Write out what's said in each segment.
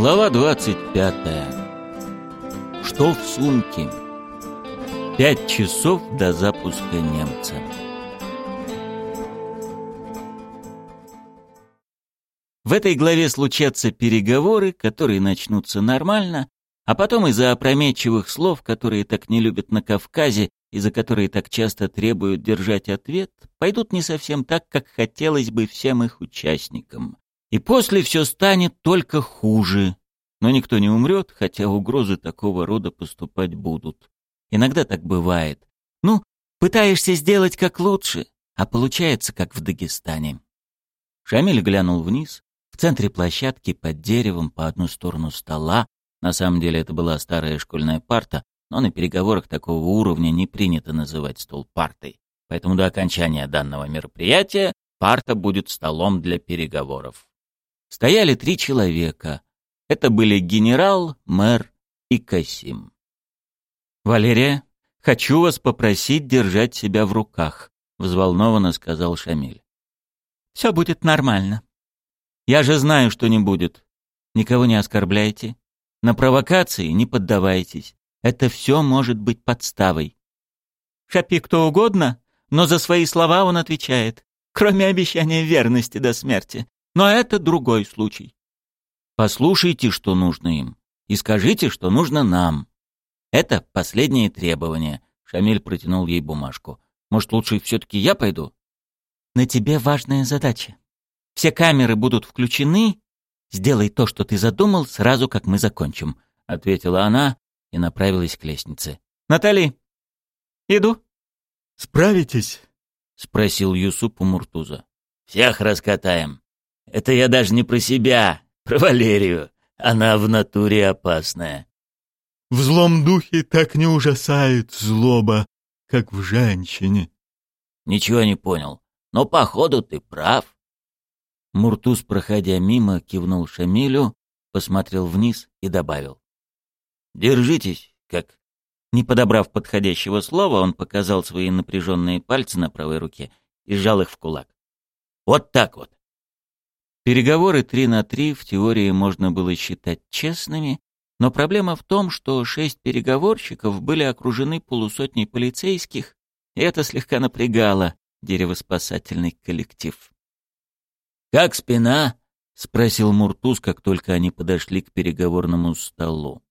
Глава 25. Что в сумке? Пять часов до запуска немца. В этой главе случатся переговоры, которые начнутся нормально, а потом из-за опрометчивых слов, которые так не любят на Кавказе и за которые так часто требуют держать ответ, пойдут не совсем так, как хотелось бы всем их участникам. И после все станет только хуже. Но никто не умрет, хотя угрозы такого рода поступать будут. Иногда так бывает. Ну, пытаешься сделать как лучше, а получается как в Дагестане. Шамиль глянул вниз. В центре площадки под деревом по одну сторону стола, на самом деле это была старая школьная парта, но на переговорах такого уровня не принято называть стол партой. Поэтому до окончания данного мероприятия парта будет столом для переговоров стояли три человека. Это были генерал, мэр и Касим. «Валерия, хочу вас попросить держать себя в руках», — взволнованно сказал Шамиль. «Все будет нормально». «Я же знаю, что не будет. Никого не оскорбляйте. На провокации не поддавайтесь. Это все может быть подставой». «Шапи кто угодно, но за свои слова он отвечает, кроме обещания верности до смерти. Но это другой случай. Послушайте, что нужно им, и скажите, что нужно нам. Это последнее требование. Шамиль протянул ей бумажку. Может, лучше все-таки я пойду? На тебе важная задача. Все камеры будут включены. Сделай то, что ты задумал, сразу как мы закончим, ответила она и направилась к лестнице. Натали, иду. Справитесь? спросил Юсуп у Муртуза. Всех раскатаем. Это я даже не про себя, про Валерию. Она в натуре опасная. В злом духе так не ужасает злоба, как в женщине. Ничего не понял, но походу ты прав. Муртуз, проходя мимо, кивнул Шамилю, посмотрел вниз и добавил. «Держитесь, как...» Не подобрав подходящего слова, он показал свои напряженные пальцы на правой руке и сжал их в кулак. «Вот так вот. Переговоры три на три в теории можно было считать честными, но проблема в том, что шесть переговорщиков были окружены полусотней полицейских, и это слегка напрягало деревоспасательный коллектив. «Как спина?» — спросил Муртуз, как только они подошли к переговорному столу.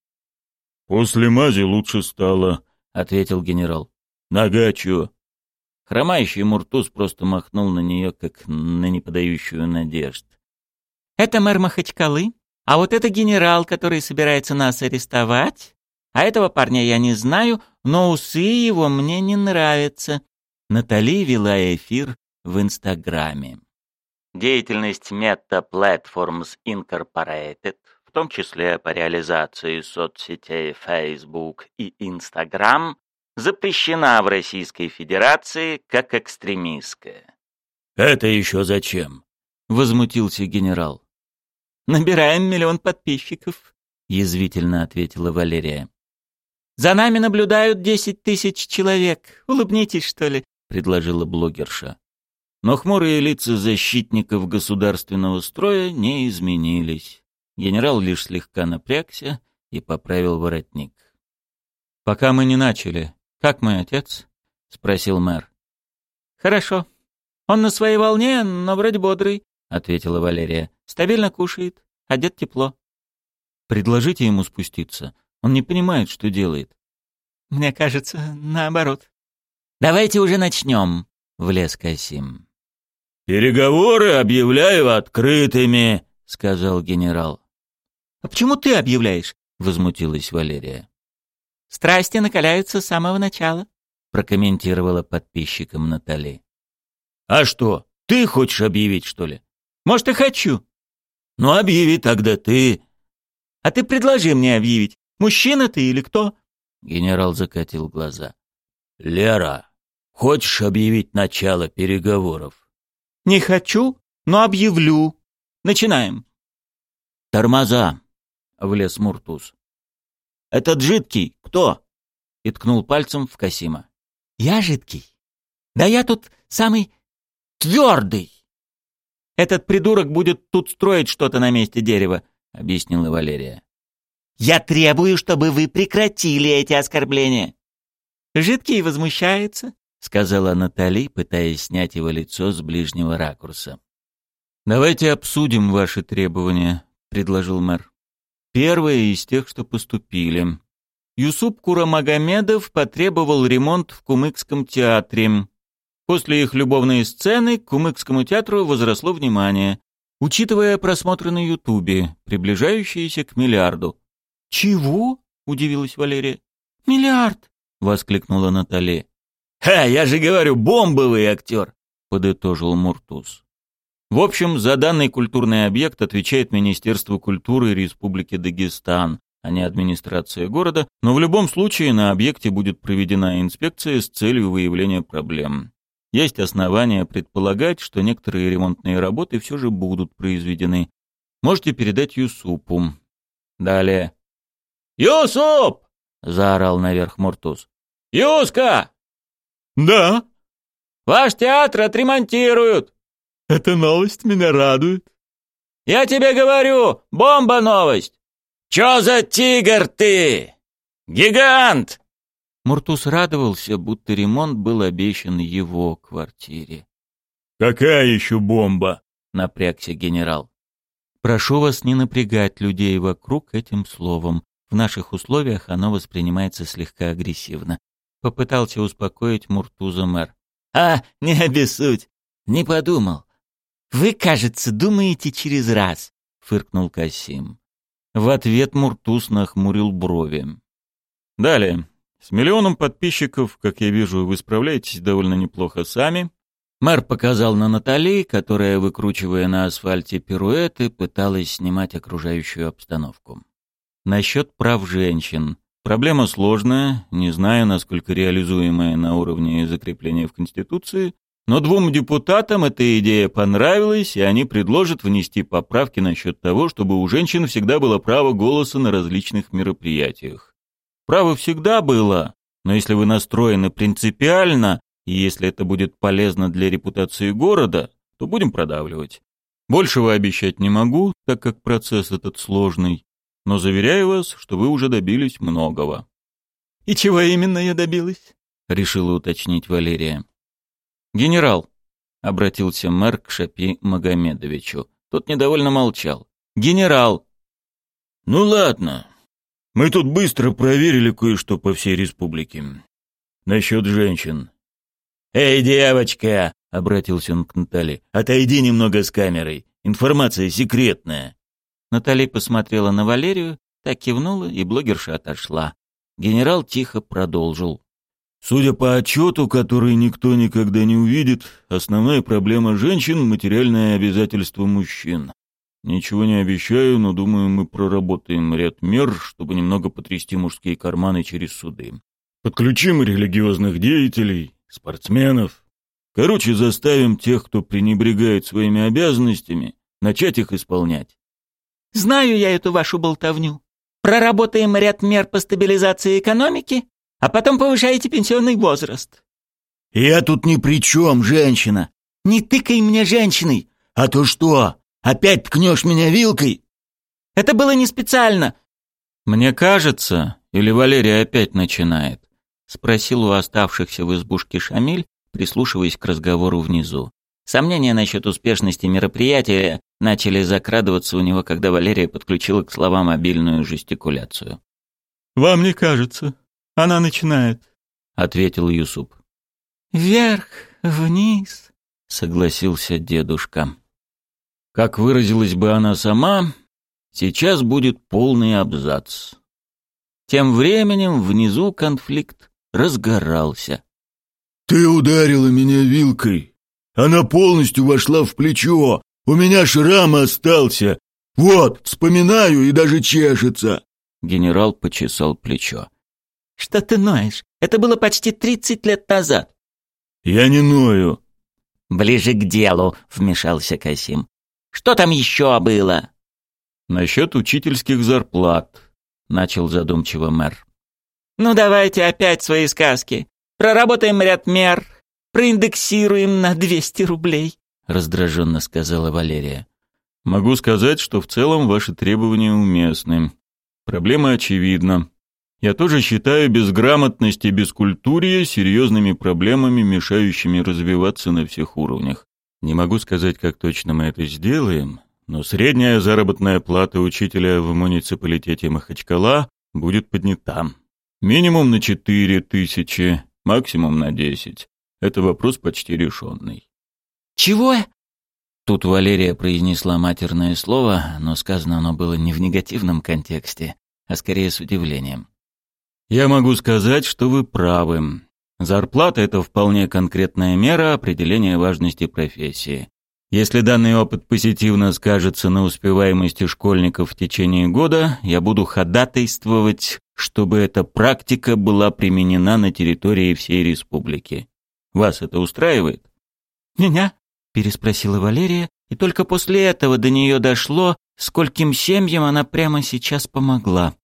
«После мази лучше стало», — ответил генерал. «Нога чё?» Хромающий Муртуз просто махнул на нее, как на неподающую надежд. Это мэр Махачкалы, а вот это генерал, который собирается нас арестовать. А этого парня я не знаю, но усы его мне не нравятся. Натали вела эфир в Инстаграме. Деятельность Meta Platforms Incorporated, в том числе по реализации соцсетей Facebook и Instagram, запрещена в Российской Федерации как экстремистская. «Это еще зачем?» — возмутился генерал. Набираем миллион подписчиков», — язвительно ответила Валерия. «За нами наблюдают десять тысяч человек. Улыбнитесь, что ли?» — предложила блогерша. Но хмурые лица защитников государственного строя не изменились. Генерал лишь слегка напрягся и поправил воротник. «Пока мы не начали. Как мой отец?» — спросил мэр. «Хорошо. Он на своей волне, но вроде бодрый», — ответила Валерия. «Стабильно кушает, одет тепло». «Предложите ему спуститься. Он не понимает, что делает». «Мне кажется, наоборот». «Давайте уже начнем», — влез Касим. «Переговоры объявляю открытыми», — сказал генерал. «А почему ты объявляешь?» — возмутилась Валерия. «Страсти накаляются с самого начала», — прокомментировала подписчикам Натали. «А что, ты хочешь объявить, что ли?» Может, и хочу. Ну, объяви тогда ты. А ты предложи мне объявить. Мужчина ты или кто? Генерал закатил глаза. Лера, хочешь объявить начало переговоров? Не хочу, но объявлю. Начинаем. Тормоза, влез Муртуз. Этот жидкий кто? И ткнул пальцем в Касима. Я жидкий. Да я тут самый твердый. Этот придурок будет тут строить что-то на месте дерева. — объяснила Валерия. «Я требую, чтобы вы прекратили эти оскорбления». «Жидкий возмущается», — сказала Натали, пытаясь снять его лицо с ближнего ракурса. «Давайте обсудим ваши требования», — предложил мэр. «Первое из тех, что поступили. Юсуп Курамагомедов потребовал ремонт в Кумыкском театре. После их любовной сцены к Кумыкскому театру возросло внимание, учитывая просмотры на Ютубе, приближающиеся к миллиарду. «Чего?» — удивилась Валерия. «Миллиард!» — воскликнула Наталья. «Ха, я же говорю, бомбовый актер!» — подытожил Муртуз. В общем, за данный культурный объект отвечает Министерство культуры Республики Дагестан, а не администрация города, но в любом случае на объекте будет проведена инспекция с целью выявления проблем. Есть основания предполагать, что некоторые ремонтные работы все же будут произведены. Можете передать Юсупу. Далее. «Юсуп!» — заорал наверх Муртуз. «Юска!» «Да, «Ваш театр отремонтируют!» эта новость меня радует». «Я тебе говорю, бомба новость!» «Чё за тигр ты? Гигант!» Муртуз радовался, будто ремонт был обещан его квартире. «Какая еще бомба?» — напрягся генерал. «Прошу вас не напрягать людей вокруг этим словом. В наших условиях оно воспринимается слегка агрессивно». Попытался успокоить Муртуза мэр. «А, не обессудь! Не подумал. Вы, кажется, думаете через раз», — фыркнул Касим. В ответ Муртуз нахмурил брови. Далее. С миллионом подписчиков, как я вижу, вы справляетесь довольно неплохо сами. Мэр показал на Натали, которая, выкручивая на асфальте пируэты, пыталась снимать окружающую обстановку. Насчет прав женщин. Проблема сложная, не знаю, насколько реализуемая на уровне закрепления в Конституции, но двум депутатам эта идея понравилась, и они предложат внести поправки насчет того, чтобы у женщин всегда было право голоса на различных мероприятиях. Право всегда было, но если вы настроены принципиально, и если это будет полезно для репутации города, то будем продавливать. Большего обещать не могу, так как процесс этот сложный, но заверяю вас, что вы уже добились многого. «И чего именно я добилась?» — решила уточнить Валерия. «Генерал», — обратился мэр к Шапи Магомедовичу. Тот недовольно молчал. «Генерал!» «Ну ладно. Мы тут быстро проверили кое-что по всей республике. Насчет женщин». «Эй, девочка!» — обратился он к Натали. «Отойди немного с камерой. Информация секретная». Натали посмотрела на Валерию, так кивнула, и блогерша отошла. Генерал тихо продолжил. Судя по отчету, который никто никогда не увидит, основная проблема женщин – материальное обязательство мужчин. Ничего не обещаю, но думаю, мы проработаем ряд мер, чтобы немного потрясти мужские карманы через суды. Подключим религиозных деятелей, спортсменов. Короче, заставим тех, кто пренебрегает своими обязанностями, начать их исполнять. «Знаю я эту вашу болтовню. Проработаем ряд мер по стабилизации экономики, а потом повышаете пенсионный возраст». «Я тут ни при чем, женщина». «Не тыкай мне женщиной». «А то что, опять ткнешь меня вилкой?» «Это было не специально». «Мне кажется, или Валерия опять начинает?» — спросил у оставшихся в избушке Шамиль, прислушиваясь к разговору внизу. Сомнения насчет успешности мероприятия начали закрадываться у него, когда Валерия подключила к словам мобильную жестикуляцию. «Вам не кажется?» Она начинает, ответил Юсуп. Вверх, вниз, согласился дедушка. Как выразилась бы она сама, сейчас будет полный абзац. Тем временем внизу конфликт разгорался. «Ты ударила меня вилкой. Она полностью вошла в плечо. У меня шрам остался. Вот, вспоминаю и даже чешется». Генерал почесал плечо. «Что ты ноешь? Это было почти тридцать лет назад». «Я не ною». «Ближе к делу», — вмешался Касим. «Что там еще было?» «Насчет учительских зарплат», — начал задумчиво мэр. «Ну давайте опять свои сказки. Проработаем ряд мер, проиндексируем на двести рублей», — раздраженно сказала Валерия. Могу сказать, что в целом ваши требования уместны. Проблема очевидна. Я тоже считаю безграмотность и бескультурье серьезными проблемами, мешающими развиваться на всех уровнях. Не могу сказать, как точно мы это сделаем, но средняя заработная плата учителя в муниципалитете Махачкала будет поднята. Минимум на 4 тысячи, максимум на 10. Это вопрос почти решенный. «Чего?» Тут Валерия произнесла матерное слово, но сказано оно было не в негативном контексте, а скорее с удивлением. «Я могу сказать, что вы правы. Зарплата — это вполне конкретная мера определения важности профессии. Если данный опыт позитивно скажется на успеваемости школьников в течение года, я буду ходатайствовать, чтобы эта практика была применена на территории всей республики. Вас это устраивает? «Меня?» — переспросила Валерия, и только после этого до нее дошло, скольким семьям она прямо сейчас помогла.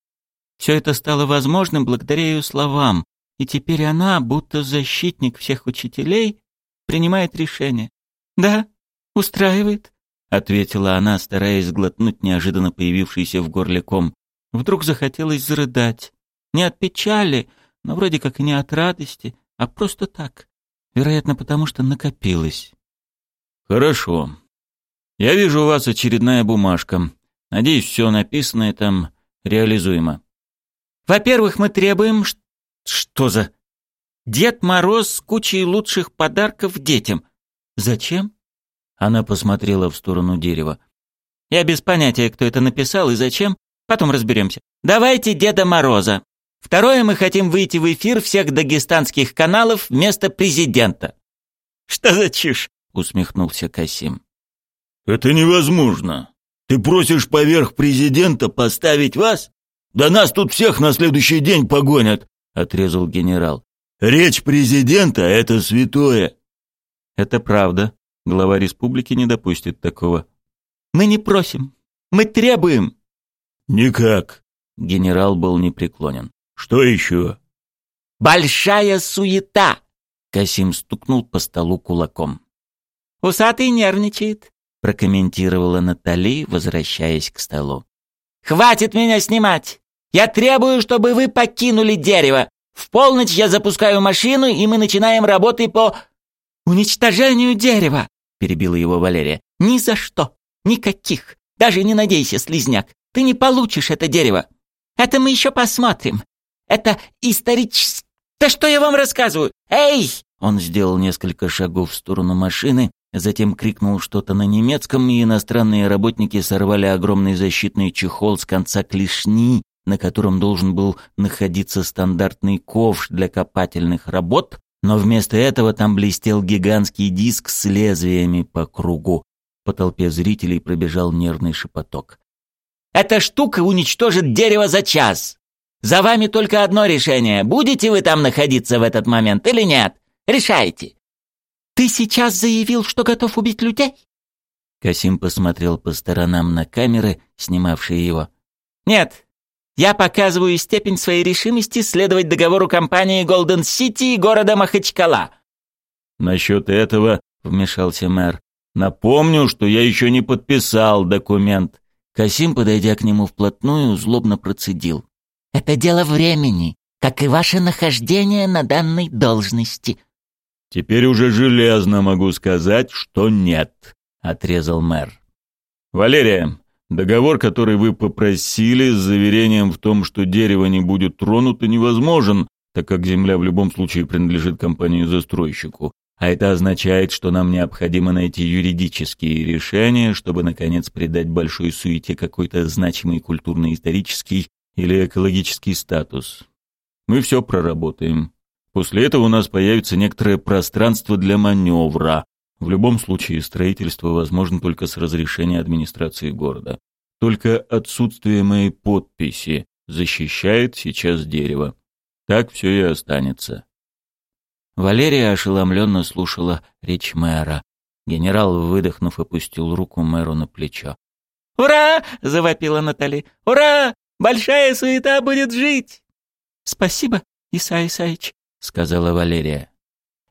Все это стало возможным благодаря ее словам, и теперь она, будто защитник всех учителей, принимает решение. «Да, «Устраивает», — ответила она, стараясь сглотнуть неожиданно появившийся в горле ком. Вдруг захотелось зарыдать. Не от печали, но вроде как и не от радости, а просто так. Вероятно, потому что накопилось. «Хорошо. Я вижу у вас очередная бумажка. Надеюсь, все написанное там реализуемо». «Во-первых, мы требуем...» «Что за...» «Дед Мороз с кучей лучших подарков детям». «Зачем?» Она посмотрела в сторону дерева. «Я без понятия, кто это написал и зачем. Потом разберемся. Давайте Деда Мороза. Второе, мы хотим выйти в эфир всех дагестанских каналов вместо президента». «Что за чушь?» — усмехнулся Касим. «Это невозможно. Ты просишь поверх президента поставить вас? Да нас тут всех на следующий день погонят», — отрезал генерал. «Речь президента — это святое». «Это правда», Глава республики не допустит такого. «Мы не просим. Мы требуем». «Никак». Генерал был непреклонен. «Что еще?» «Большая суета!» Касим стукнул по столу кулаком. «Усатый нервничает», — прокомментировала Натали, возвращаясь к столу. «Хватит меня снимать! Я требую, чтобы вы покинули дерево! В полночь я запускаю машину, и мы начинаем работы по уничтожению дерева!» — перебила его Валерия. «Ни за что! Никаких! Даже не надейся, слизняк! Ты не получишь это дерево! Это мы еще посмотрим! Это исторически... Да что я вам рассказываю? Эй!» Он сделал несколько шагов в сторону машины, затем крикнул что-то на немецком, и иностранные работники сорвали огромный защитный чехол с конца клешни, на котором должен был находиться стандартный ковш для копательных работ, но вместо этого там блестел гигантский диск с лезвиями по кругу. По толпе зрителей пробежал нервный шепоток. «Эта штука уничтожит дерево за час! За вами только одно решение. Будете вы там находиться в этот момент или нет? Решайте!» «Ты сейчас заявил, что готов убить людей?» Касим посмотрел по сторонам на камеры, снимавшие его. «Нет, я показываю степень своей решимости следовать договору компании Golden City и города Махачкала». «Насчет этого», — вмешался мэр, — «напомню, что я еще не подписал документ». Касим, подойдя к нему вплотную, злобно процедил. «Это дело времени, как и ваше нахождение на данной должности». «Теперь уже железно могу сказать, что нет», — отрезал мэр. «Валерия, Договор, который вы попросили, с заверением в том, что дерево не будет тронуто, невозможен, так как земля в любом случае принадлежит компании-застройщику. А это означает, что нам необходимо найти юридические решения, чтобы, наконец, придать большой суете какой-то значимый культурно-исторический или экологический статус. Мы все проработаем. После этого у нас появится некоторое пространство для маневра, в любом случае, строительство возможно только с разрешения администрации города. Только отсутствие моей подписи защищает сейчас дерево. Так все и останется. Валерия ошеломленно слушала речь мэра. Генерал, выдохнув, опустил руку мэру на плечо. «Ура!» — завопила Натали. «Ура! Большая суета будет жить!» «Спасибо, Исай Исаич», — сказала Валерия.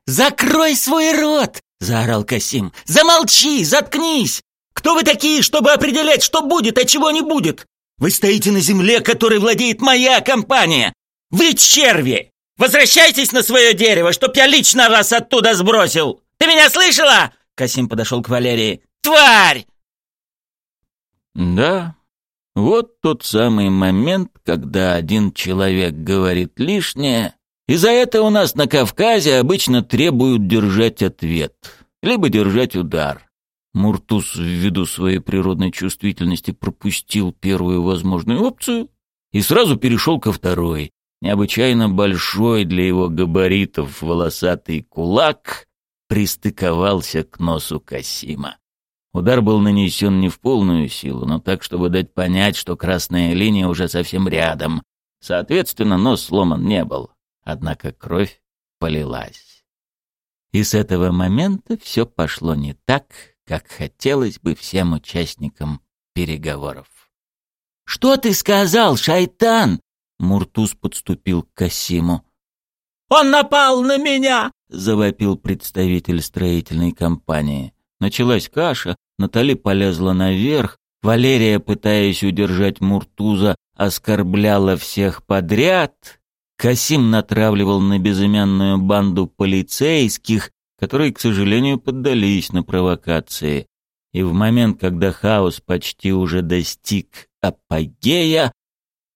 «Закрой свой рот!» — заорал Касим. «Замолчи! Заткнись! Кто вы такие, чтобы определять, что будет, а чего не будет? Вы стоите на земле, которой владеет моя компания. Вы черви! Возвращайтесь на свое дерево, чтоб я лично вас оттуда сбросил! Ты меня слышала?» Касим подошел к Валерии. «Тварь!» Да, вот тот самый момент, когда один человек говорит лишнее, и за это у нас на Кавказе обычно требуют держать ответ, либо держать удар. Муртуз ввиду своей природной чувствительности пропустил первую возможную опцию и сразу перешел ко второй. Необычайно большой для его габаритов волосатый кулак пристыковался к носу Касима. Удар был нанесен не в полную силу, но так, чтобы дать понять, что красная линия уже совсем рядом. Соответственно, нос сломан не был. Однако кровь полилась. И с этого момента все пошло не так, как хотелось бы всем участникам переговоров. «Что ты сказал, шайтан?» Муртуз подступил к Касиму. «Он напал на меня!» — завопил представитель строительной компании. Началась каша, Натали полезла наверх, Валерия, пытаясь удержать Муртуза, оскорбляла всех подряд. Касим натравливал на безымянную банду полицейских, которые, к сожалению, поддались на провокации. И в момент, когда хаос почти уже достиг апогея,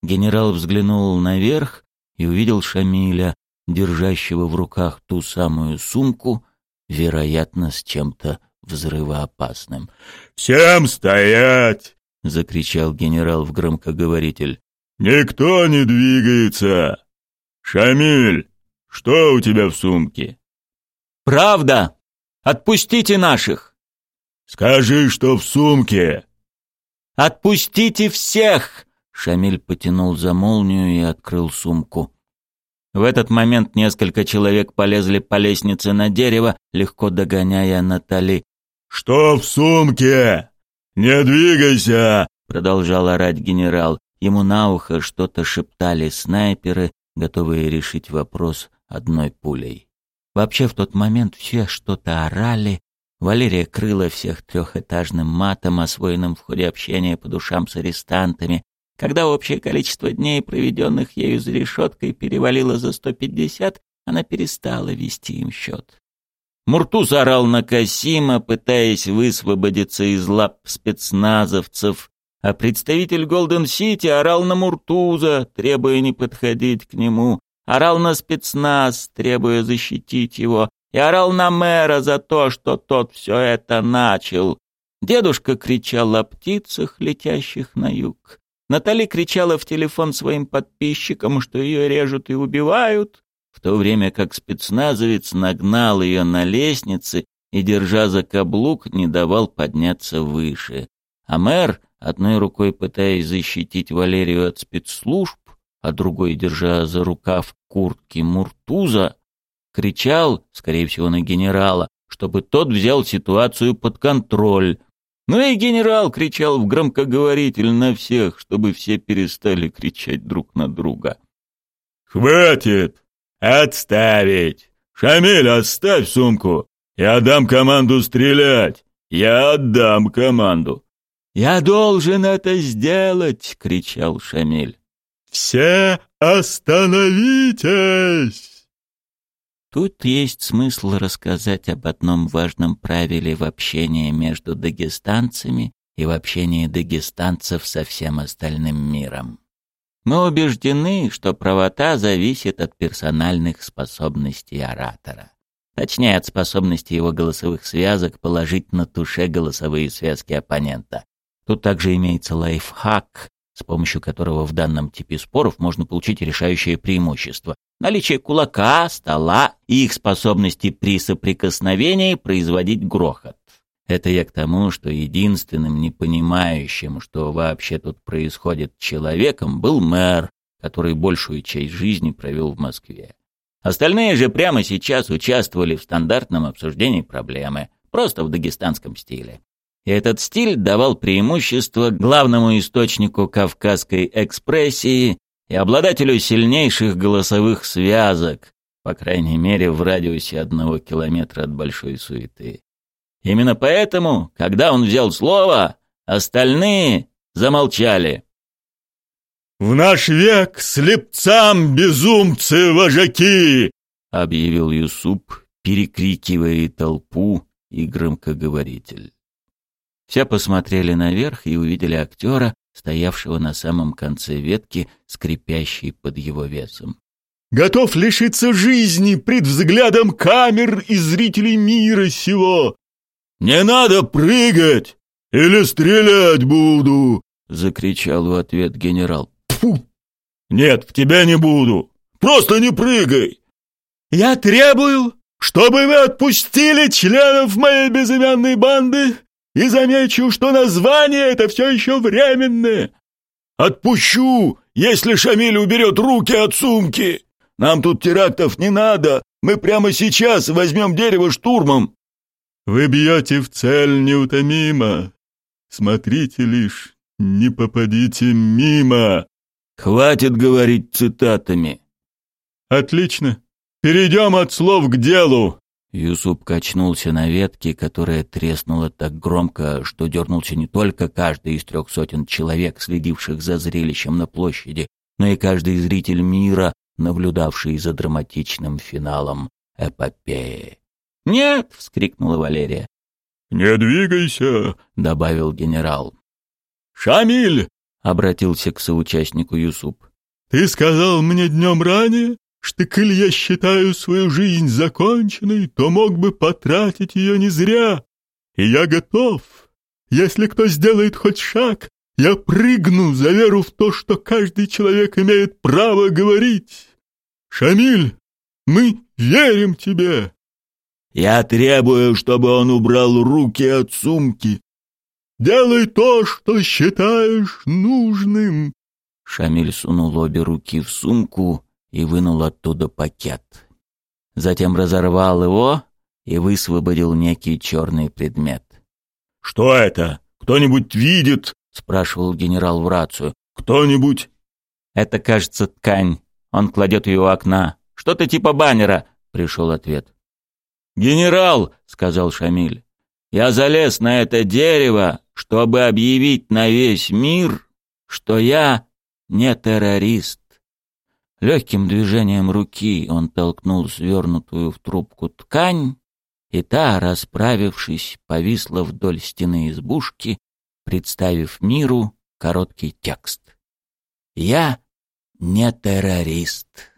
генерал взглянул наверх и увидел Шамиля, держащего в руках ту самую сумку, вероятно, с чем-то взрывоопасным. «Всем стоять!» — закричал генерал в громкоговоритель. «Никто не двигается! Шамиль, что у тебя в сумке?» «Правда! Отпустите наших!» «Скажи, что в сумке!» «Отпустите всех!» Шамиль потянул за молнию и открыл сумку. В этот момент несколько человек полезли по лестнице на дерево, легко догоняя Натали. «Что в сумке? Не двигайся!» — продолжал орать генерал. Ему на ухо что-то шептали снайперы, готовые решить вопрос одной пулей. Вообще в тот момент все что-то орали. Валерия крыла всех трехэтажным матом, освоенным в ходе общения по душам с арестантами. Когда общее количество дней, проведенных ею за решеткой, перевалило за 150, она перестала вести им счет. Муртуз орал на Касима, пытаясь высвободиться из лап спецназовцев, а представитель Голден-Сити орал на Муртуза, требуя не подходить к нему, орал на спецназ, требуя защитить его, и орал на мэра за то, что тот все это начал. Дедушка кричал о птицах, летящих на юг. Натали кричала в телефон своим подписчикам, что ее режут и убивают, в то время как спецназовец нагнал ее на лестнице и, держа за каблук, не давал подняться выше. А мэр, одной рукой пытаясь защитить Валерию от спецслужб, а другой, держа за рукав куртки Муртуза, кричал, скорее всего, на генерала, чтобы тот взял ситуацию под контроль. Ну и генерал кричал в громкоговоритель на всех, чтобы все перестали кричать друг на друга. «Хватит! «Отставить! Шамиль, оставь сумку! Я дам команду стрелять! Я отдам команду!» «Я должен это сделать!» — кричал Шамиль. «Все остановитесь!» Тут есть смысл рассказать об одном важном правиле в общении между дагестанцами и в общении дагестанцев со всем остальным миром. Мы убеждены, что правота зависит от персональных способностей оратора. Точнее, от способности его голосовых связок положить на туше голосовые связки оппонента. Тут также имеется лайфхак, с помощью которого в данном типе споров можно получить решающее преимущество. Наличие кулака, стола и их способности при соприкосновении производить грохот. Это я к тому, что единственным непонимающим, что вообще тут происходит человеком, был мэр, который большую часть жизни провел в Москве. Остальные же прямо сейчас участвовали в стандартном обсуждении проблемы, просто в дагестанском стиле. Этот стиль давал преимущество главному источнику кавказской экспрессии и обладателю сильнейших голосовых связок, по крайней мере в радиусе одного километра от большой суеты. Именно поэтому, когда он взял слово, остальные замолчали. «В наш век слепцам безумцы вожаки!» — объявил Юсуп, перекрикивая толпу и громкоговоритель. Все посмотрели наверх и увидели актера, стоявшего на самом конце ветки, скрипящей под его весом. «Готов лишиться жизни пред взглядом камер и зрителей мира сего! Не надо прыгать, или стрелять буду!» — закричал в ответ генерал. «Фу! Нет, в тебя не буду! Просто не прыгай! Я требую, чтобы вы отпустили членов моей безымянной банды и замечу, что название это все еще временное. Отпущу, если Шамиль уберет руки от сумки. Нам тут терактов не надо, мы прямо сейчас возьмем дерево штурмом. Вы бьете в цель неутомимо. Смотрите лишь, не попадите мимо. Хватит говорить цитатами. Отлично. Перейдем от слов к делу. Юсуп качнулся на ветке, которая треснула так громко, что дернулся не только каждый из трех сотен человек, следивших за зрелищем на площади, но и каждый зритель мира, наблюдавший за драматичным финалом эпопеи. «Нет!» — вскрикнула Валерия. «Не двигайся!» — добавил генерал. «Шамиль!» — обратился к соучастнику Юсуп. «Ты сказал мне днем ранее, что, коль я считаю свою жизнь законченной, то мог бы потратить ее не зря. И я готов. Если кто сделает хоть шаг, я прыгну за веру в то, что каждый человек имеет право говорить. Шамиль, мы верим тебе. Я требую, чтобы он убрал руки от сумки. Делай то, что считаешь нужным. Шамиль сунул обе руки в сумку и вынул оттуда пакет. Затем разорвал его и высвободил некий черный предмет. «Что это? Кто-нибудь видит?» — спрашивал генерал в рацию. «Кто-нибудь?» «Это, кажется, ткань. Он кладет ее у окна. Что-то типа баннера», — пришел ответ. «Генерал», — сказал Шамиль, — «я залез на это дерево, чтобы объявить на весь мир, что я не террорист». Легким движением руки он толкнул свернутую в трубку ткань, и та, расправившись, повисла вдоль стены избушки, представив миру короткий текст. «Я не террорист».